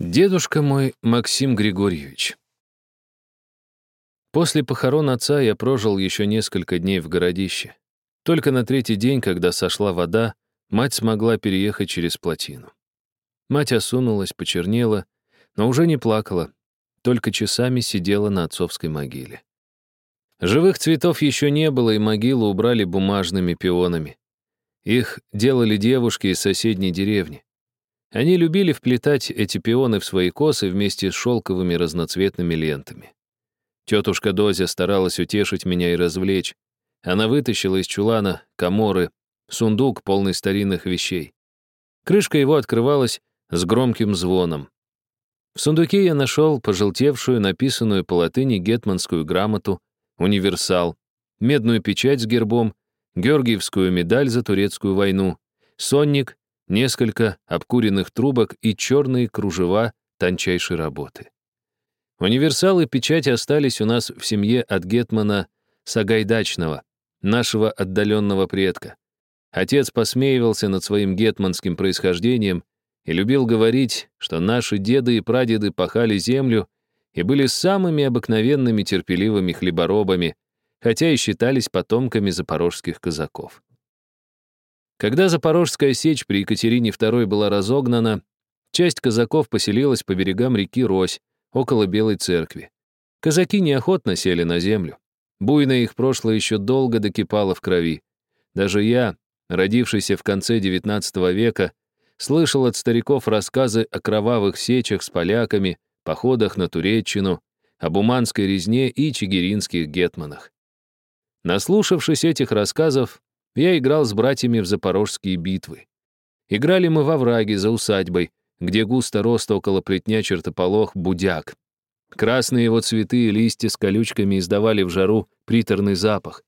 Дедушка мой Максим Григорьевич. После похорон отца я прожил еще несколько дней в городище. Только на третий день, когда сошла вода, мать смогла переехать через плотину. Мать осунулась, почернела, но уже не плакала, только часами сидела на отцовской могиле. Живых цветов еще не было, и могилу убрали бумажными пионами. Их делали девушки из соседней деревни. Они любили вплетать эти пионы в свои косы вместе с шелковыми разноцветными лентами. Тетушка Дозя старалась утешить меня и развлечь. Она вытащила из чулана коморы сундук, полный старинных вещей. Крышка его открывалась с громким звоном. В сундуке я нашел пожелтевшую, написанную по латыни гетманскую грамоту, универсал, медную печать с гербом, георгиевскую медаль за турецкую войну, сонник несколько обкуренных трубок и черные кружева тончайшей работы. Универсалы печати остались у нас в семье от Гетмана Сагайдачного, нашего отдаленного предка. Отец посмеивался над своим гетманским происхождением и любил говорить, что наши деды и прадеды пахали землю и были самыми обыкновенными терпеливыми хлеборобами, хотя и считались потомками запорожских казаков. Когда Запорожская сечь при Екатерине II была разогнана, часть казаков поселилась по берегам реки Рось, около Белой церкви. Казаки неохотно сели на землю. Буйное их прошлое еще долго докипало в крови. Даже я, родившийся в конце XIX века, слышал от стариков рассказы о кровавых сечах с поляками, походах на Туреччину, об Уманской резне и чигиринских гетманах. Наслушавшись этих рассказов, я играл с братьями в запорожские битвы. Играли мы во враге за усадьбой, где густо рос около плетня чертополох будяк. Красные его цветы и листья с колючками издавали в жару приторный запах.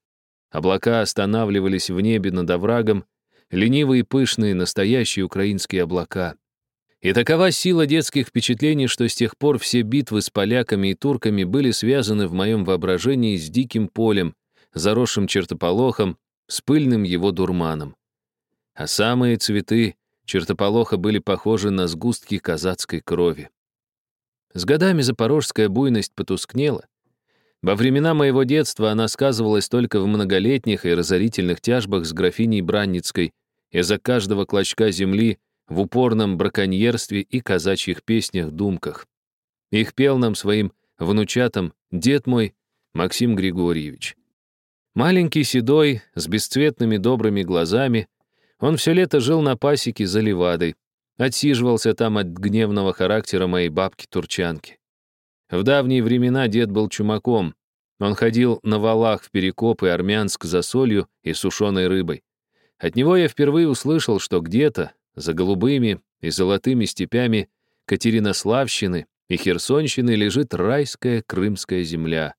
Облака останавливались в небе над оврагом, ленивые пышные настоящие украинские облака. И такова сила детских впечатлений, что с тех пор все битвы с поляками и турками были связаны в моем воображении с диким полем, заросшим чертополохом, с пыльным его дурманом. А самые цветы чертополоха были похожи на сгустки казацкой крови. С годами запорожская буйность потускнела. Во времена моего детства она сказывалась только в многолетних и разорительных тяжбах с графиней Бранницкой из-за каждого клочка земли в упорном браконьерстве и казачьих песнях-думках. Их пел нам своим внучатам дед мой Максим Григорьевич. Маленький, седой, с бесцветными добрыми глазами, он все лето жил на пасеке за Левадой, отсиживался там от гневного характера моей бабки-турчанки. В давние времена дед был чумаком. Он ходил на валах в Перекоп и Армянск за солью и сушеной рыбой. От него я впервые услышал, что где-то, за голубыми и золотыми степями Катеринославщины и Херсонщины лежит райская крымская земля.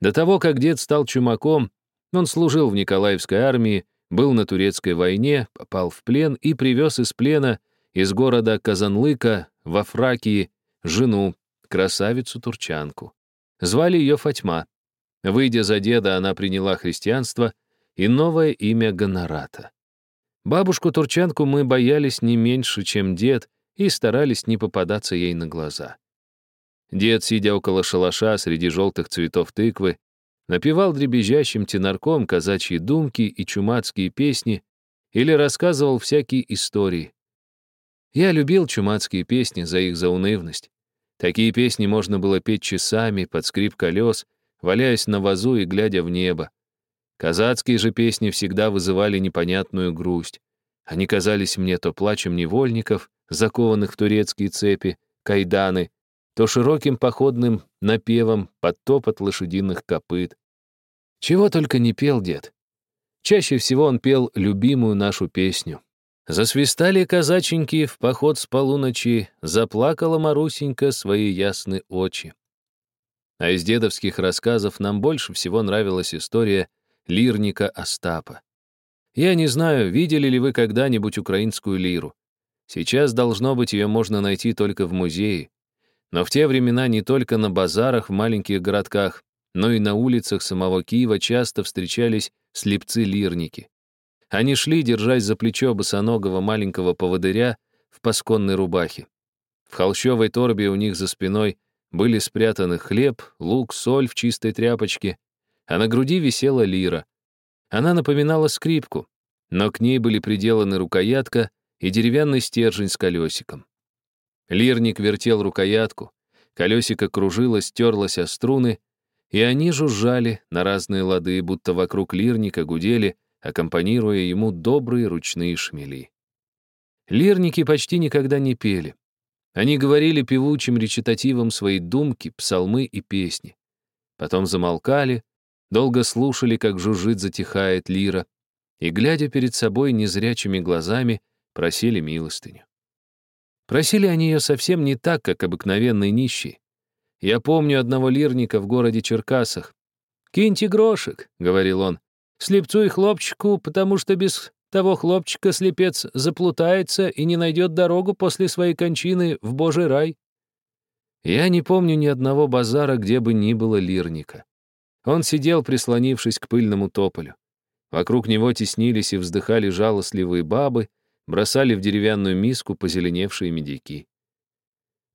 До того, как дед стал чумаком, он служил в Николаевской армии, был на турецкой войне, попал в плен и привез из плена из города Казанлыка во Фракии жену, красавицу-турчанку. Звали ее Фатьма. Выйдя за деда, она приняла христианство и новое имя Гонората. Бабушку-турчанку мы боялись не меньше, чем дед, и старались не попадаться ей на глаза. Дед, сидя около шалаша среди желтых цветов тыквы, напевал дребезжащим тенарком казачьи думки и чумацкие песни или рассказывал всякие истории. Я любил чумацкие песни за их заунывность. Такие песни можно было петь часами под скрип колес, валяясь на вазу и глядя в небо. Казацкие же песни всегда вызывали непонятную грусть. Они казались мне то плачем невольников, закованных в турецкие цепи, кайданы, то широким походным напевом под топот лошадиных копыт. Чего только не пел дед. Чаще всего он пел любимую нашу песню. Засвистали казаченьки в поход с полуночи, заплакала Марусенька свои ясные очи. А из дедовских рассказов нам больше всего нравилась история лирника Остапа. Я не знаю, видели ли вы когда-нибудь украинскую лиру. Сейчас, должно быть, ее можно найти только в музее. Но в те времена не только на базарах в маленьких городках, но и на улицах самого Киева часто встречались слепцы-лирники. Они шли, держась за плечо босоногого маленького поводыря в пасконной рубахе. В холщовой торбе у них за спиной были спрятаны хлеб, лук, соль в чистой тряпочке, а на груди висела лира. Она напоминала скрипку, но к ней были приделаны рукоятка и деревянный стержень с колесиком. Лирник вертел рукоятку, колесико кружилось, терлось о струны, и они жужжали на разные лады, будто вокруг лирника гудели, аккомпанируя ему добрые ручные шмели. Лирники почти никогда не пели. Они говорили певучим речитативом свои думки, псалмы и песни. Потом замолкали, долго слушали, как жужжит, затихает лира, и, глядя перед собой незрячими глазами, просили милостыню. Просили они ее совсем не так, как обыкновенные нищие. Я помню одного лирника в городе Черкасах. «Киньте грошек», — говорил он, — «слепцу и хлопчику, потому что без того хлопчика слепец заплутается и не найдет дорогу после своей кончины в Божий рай». Я не помню ни одного базара, где бы ни было лирника. Он сидел, прислонившись к пыльному тополю. Вокруг него теснились и вздыхали жалостливые бабы, бросали в деревянную миску позеленевшие медики.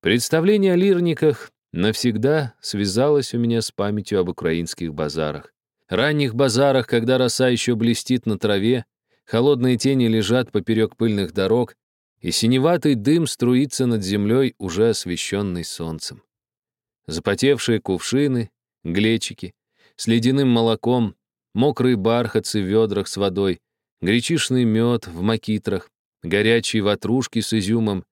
Представление о лирниках навсегда связалось у меня с памятью об украинских базарах. Ранних базарах, когда роса еще блестит на траве, холодные тени лежат поперек пыльных дорог, и синеватый дым струится над землей, уже освещенной солнцем. Запотевшие кувшины, глечики, с ледяным молоком, мокрые бархатцы в ведрах с водой, гречишный мед в макитрах, горячие ватрушки с изюмом,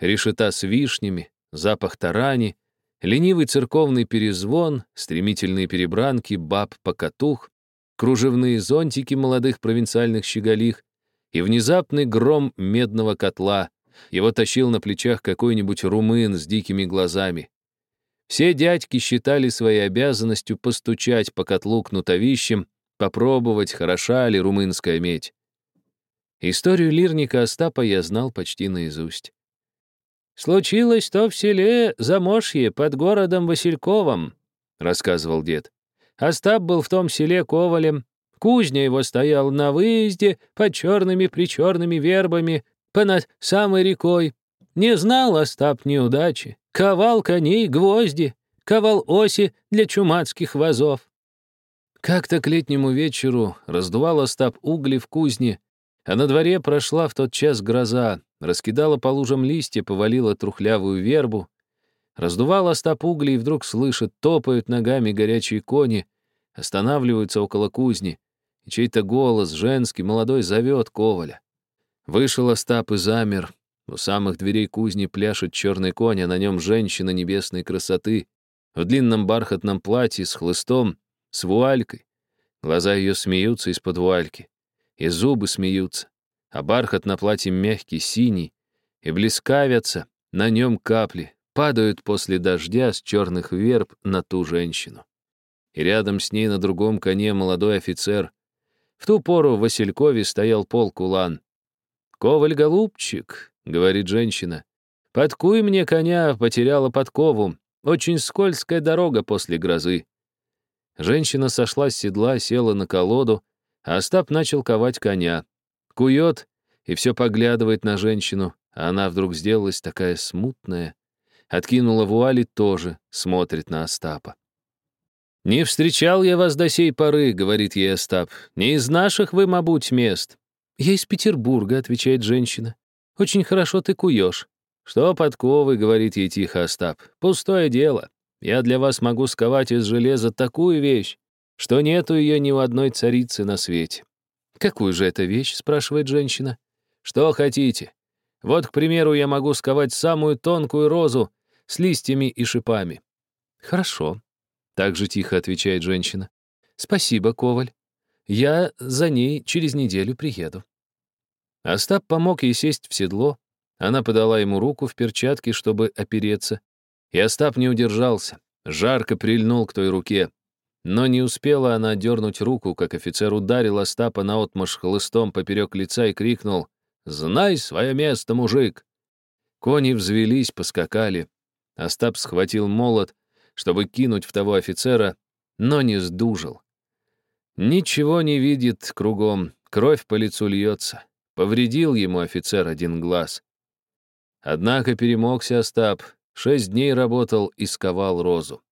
решета с вишнями, запах тарани, ленивый церковный перезвон, стремительные перебранки баб-покатух, кружевные зонтики молодых провинциальных щеголих и внезапный гром медного котла. Его тащил на плечах какой-нибудь румын с дикими глазами. Все дядьки считали своей обязанностью постучать по котлу кнутовищем, попробовать, хороша ли румынская медь. Историю лирника Остапа я знал почти наизусть. «Случилось то в селе Замошье под городом Васильковым», — рассказывал дед. Остап был в том селе ковалем. Кузня его стоял на выезде под черными-причерными вербами, понад самой рекой. Не знал Остап неудачи. Ковал коней гвозди, ковал оси для чумацких вазов. Как-то к летнему вечеру раздувал Остап угли в кузне, а на дворе прошла в тот час гроза, раскидала по лужам листья, повалила трухлявую вербу. Раздувал Остап угли и вдруг слышит, топают ногами горячие кони, останавливаются около кузни, и чей-то голос, женский, молодой, зовет Коваля. Вышел Остап и замер. У самых дверей кузни пляшет черный конь, а на нем женщина небесной красоты, в длинном бархатном платье с хлыстом, с вуалькой. Глаза ее смеются из-под вуальки и зубы смеются, а бархат на платье мягкий, синий, и блескавятся, на нем капли, падают после дождя с черных верб на ту женщину. И рядом с ней на другом коне молодой офицер. В ту пору в Василькове стоял пол кулан. «Коваль, голубчик», — говорит женщина, — «подкуй мне коня, потеряла подкову, очень скользкая дорога после грозы». Женщина сошла с седла, села на колоду, а Остап начал ковать коня. Кует и все поглядывает на женщину, а она вдруг сделалась такая смутная. Откинула вуали тоже, смотрит на Остапа. «Не встречал я вас до сей поры», — говорит ей Остап. «Не из наших вы, мабуть, мест». «Я из Петербурга», — отвечает женщина. «Очень хорошо ты куешь». «Что подковы», — говорит ей тихо Остап. «Пустое дело. Я для вас могу сковать из железа такую вещь, что нету ее ни у одной царицы на свете. «Какую же это вещь?» — спрашивает женщина. «Что хотите? Вот, к примеру, я могу сковать самую тонкую розу с листьями и шипами». «Хорошо», — так же тихо отвечает женщина. «Спасибо, Коваль. Я за ней через неделю приеду». Остап помог ей сесть в седло. Она подала ему руку в перчатке, чтобы опереться. И Остап не удержался. Жарко прильнул к той руке. Но не успела она дернуть руку, как офицер ударил Остапа наотмашь хлыстом поперек лица и крикнул «Знай свое место, мужик!». Кони взвелись, поскакали. Остап схватил молот, чтобы кинуть в того офицера, но не сдужил. Ничего не видит кругом, кровь по лицу льется. Повредил ему офицер один глаз. Однако перемогся Остап, шесть дней работал и сковал розу.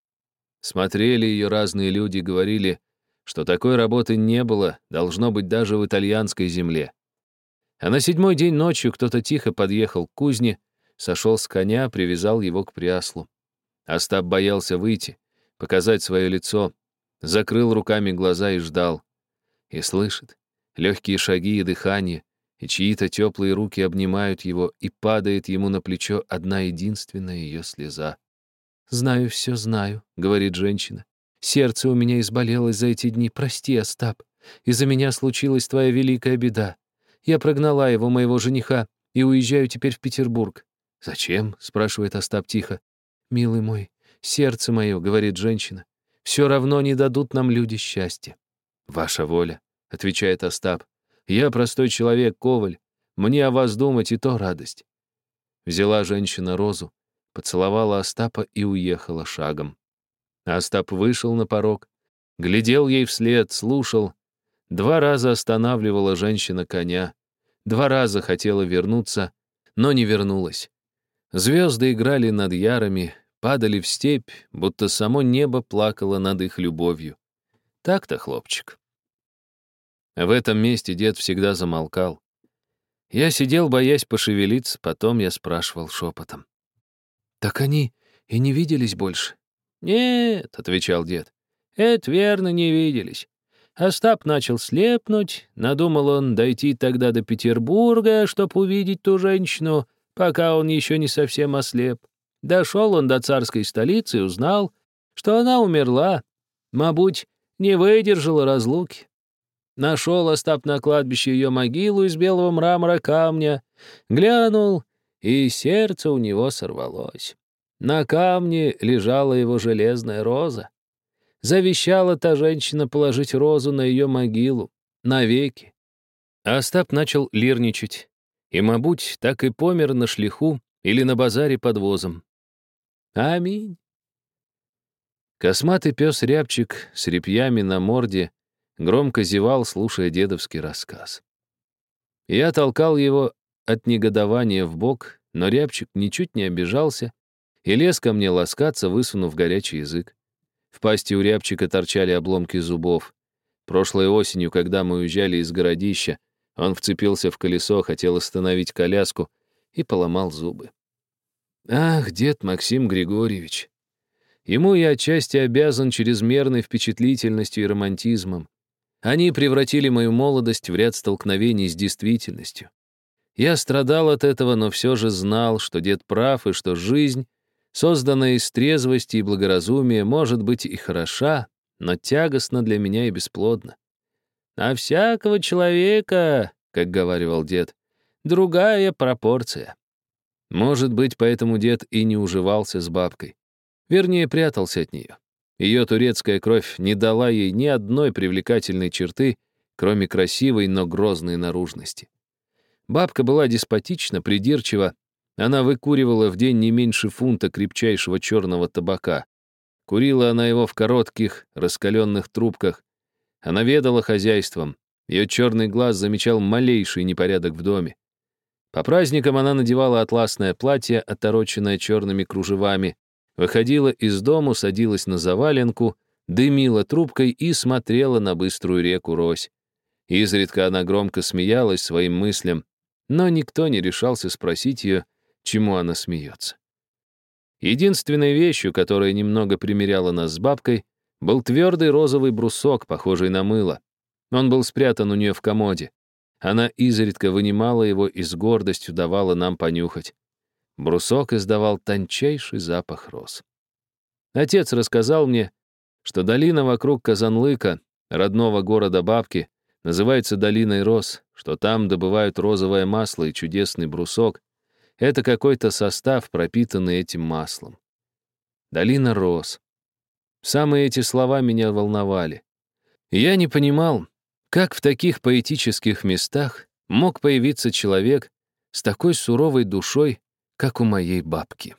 Смотрели ее разные люди, говорили, что такой работы не было, должно быть даже в итальянской земле. А на седьмой день ночью кто-то тихо подъехал к кузне, сошел с коня, привязал его к пряслу. Остап боялся выйти, показать свое лицо, закрыл руками глаза и ждал. И слышит легкие шаги и дыхание, и чьи-то теплые руки обнимают его, и падает ему на плечо одна единственная ее слеза. «Знаю все, знаю», — говорит женщина. «Сердце у меня изболелось за эти дни. Прости, Остап. Из-за меня случилась твоя великая беда. Я прогнала его, моего жениха, и уезжаю теперь в Петербург». «Зачем?» — спрашивает Остап тихо. «Милый мой, сердце мое», — говорит женщина. «Все равно не дадут нам люди счастья». «Ваша воля», — отвечает Остап. Я простой человек, Коваль. Мне о вас думать и то радость. Взяла женщина розу, поцеловала Остапа и уехала шагом. Остап вышел на порог, глядел ей вслед, слушал. Два раза останавливала женщина коня. Два раза хотела вернуться, но не вернулась. Звезды играли над ярами, падали в степь, будто само небо плакало над их любовью. Так-то, хлопчик. В этом месте дед всегда замолкал. Я сидел, боясь пошевелиться, потом я спрашивал шепотом. «Так они и не виделись больше?» «Нет», — отвечал дед, — «это верно, не виделись. Остап начал слепнуть, надумал он дойти тогда до Петербурга, чтобы увидеть ту женщину, пока он еще не совсем ослеп. Дошел он до царской столицы и узнал, что она умерла, мабуть, не выдержала разлуки. Нашел Остап на кладбище ее могилу из белого мрамора камня, глянул, и сердце у него сорвалось. На камне лежала его железная роза. Завещала та женщина положить розу на ее могилу, навеки. Остап начал лирничать. И, мабуть, так и помер на шлиху или на базаре под возом. Аминь. Косматый пес Рябчик с репьями на морде громко зевал, слушая дедовский рассказ. Я толкал его от негодования в бок, но рябчик ничуть не обижался и лез ко мне ласкаться, высунув горячий язык. В пасти у рябчика торчали обломки зубов. Прошлой осенью, когда мы уезжали из городища, он вцепился в колесо, хотел остановить коляску и поломал зубы. Ах, дед Максим Григорьевич! Ему я отчасти обязан чрезмерной впечатлительностью и романтизмом. Они превратили мою молодость в ряд столкновений с действительностью. Я страдал от этого, но все же знал, что дед прав и что жизнь, созданная из трезвости и благоразумия, может быть и хороша, но тягостна для меня и бесплодна. «На всякого человека, — как говаривал дед, — другая пропорция». Может быть, поэтому дед и не уживался с бабкой. Вернее, прятался от нее. Ее турецкая кровь не дала ей ни одной привлекательной черты, кроме красивой, но грозной наружности. Бабка была деспотична, придирчива, она выкуривала в день не меньше фунта крепчайшего черного табака. Курила она его в коротких, раскаленных трубках. Она ведала хозяйством. Ее черный глаз замечал малейший непорядок в доме. По праздникам она надевала атласное платье, отороченное черными кружевами, Выходила из дому, садилась на заваленку, дымила трубкой и смотрела на быструю реку Рось. Изредка она громко смеялась своим мыслям, но никто не решался спросить ее, чему она смеется. Единственной вещью, которая немного примеряла нас с бабкой, был твердый розовый брусок, похожий на мыло. Он был спрятан у нее в комоде. Она изредка вынимала его и с гордостью давала нам понюхать. Брусок издавал тончайший запах роз. Отец рассказал мне, что долина вокруг Казанлыка, родного города бабки, называется долиной роз, что там добывают розовое масло и чудесный брусок. Это какой-то состав, пропитанный этим маслом. Долина роз. Самые эти слова меня волновали. я не понимал, как в таких поэтических местах мог появиться человек с такой суровой душой, как у моей бабки.